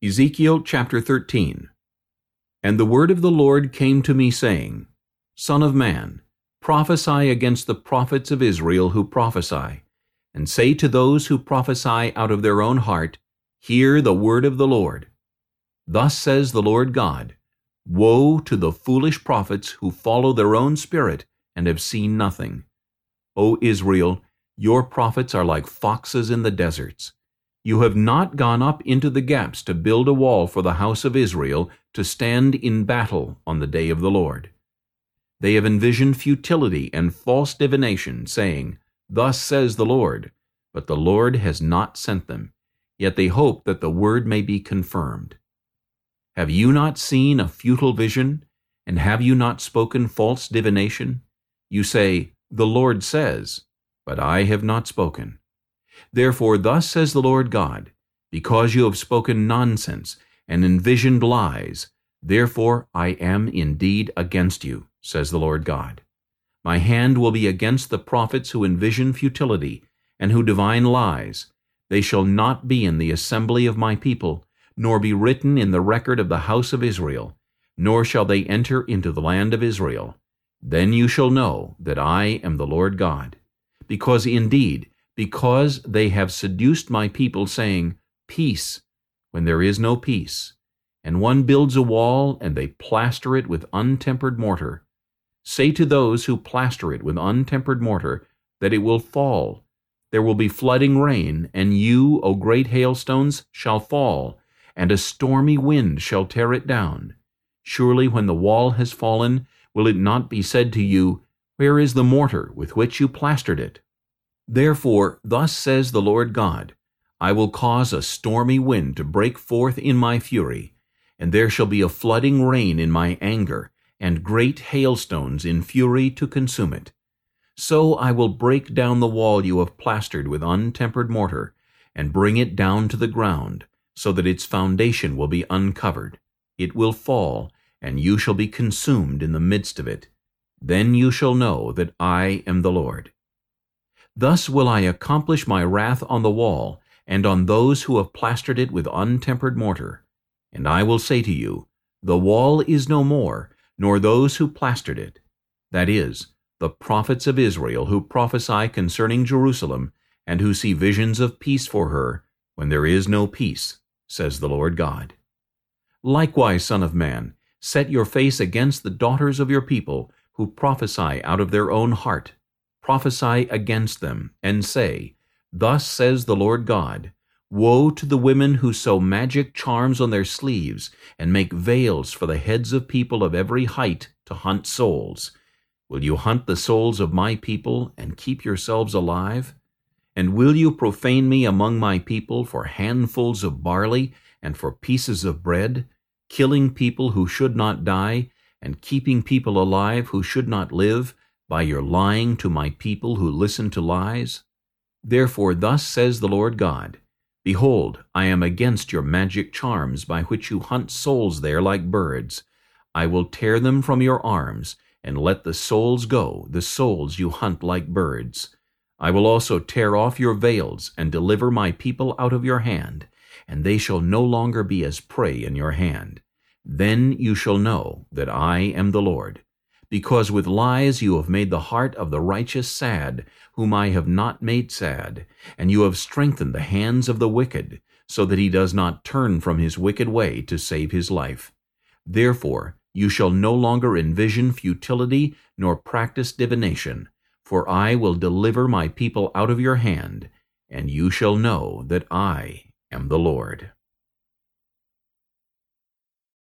Ezekiel chapter 13 And the word of the Lord came to me, saying, Son of man, prophesy against the prophets of Israel who prophesy, and say to those who prophesy out of their own heart, Hear the word of the Lord. Thus says the Lord God, Woe to the foolish prophets who follow their own spirit and have seen nothing. O Israel, your prophets are like foxes in the deserts. You have not gone up into the gaps to build a wall for the house of Israel to stand in battle on the day of the Lord. They have envisioned futility and false divination, saying, Thus says the Lord, but the Lord has not sent them, yet they hope that the word may be confirmed. Have you not seen a futile vision, and have you not spoken false divination? You say, The Lord says, but I have not spoken. Therefore thus says the Lord God, Because you have spoken nonsense and envisioned lies, therefore I am indeed against you, says the Lord God. My hand will be against the prophets who envision futility and who divine lies. They shall not be in the assembly of my people, nor be written in the record of the house of Israel, nor shall they enter into the land of Israel. Then you shall know that I am the Lord God. Because indeed because they have seduced my people, saying, Peace, when there is no peace. And one builds a wall, and they plaster it with untempered mortar. Say to those who plaster it with untempered mortar, that it will fall. There will be flooding rain, and you, O great hailstones, shall fall, and a stormy wind shall tear it down. Surely when the wall has fallen, will it not be said to you, Where is the mortar with which you plastered it? Therefore, thus says the Lord God, I will cause a stormy wind to break forth in my fury, and there shall be a flooding rain in my anger, and great hailstones in fury to consume it. So I will break down the wall you have plastered with untempered mortar, and bring it down to the ground, so that its foundation will be uncovered. It will fall, and you shall be consumed in the midst of it. Then you shall know that I am the Lord. Thus will I accomplish my wrath on the wall, and on those who have plastered it with untempered mortar. And I will say to you, The wall is no more, nor those who plastered it. That is, the prophets of Israel who prophesy concerning Jerusalem, and who see visions of peace for her, when there is no peace, says the Lord God. Likewise, Son of Man, set your face against the daughters of your people, who prophesy out of their own heart, prophesy against them, and say, Thus says the Lord God, Woe to the women who sew magic charms on their sleeves, and make veils for the heads of people of every height to hunt souls. Will you hunt the souls of my people, and keep yourselves alive? And will you profane me among my people for handfuls of barley, and for pieces of bread, killing people who should not die, and keeping people alive who should not live, by your lying to my people who listen to lies? Therefore thus says the Lord God, Behold, I am against your magic charms by which you hunt souls there like birds. I will tear them from your arms, and let the souls go, the souls you hunt like birds. I will also tear off your veils, and deliver my people out of your hand, and they shall no longer be as prey in your hand. Then you shall know that I am the Lord because with lies you have made the heart of the righteous sad, whom I have not made sad, and you have strengthened the hands of the wicked, so that he does not turn from his wicked way to save his life. Therefore you shall no longer envision futility nor practice divination, for I will deliver my people out of your hand, and you shall know that I am the Lord.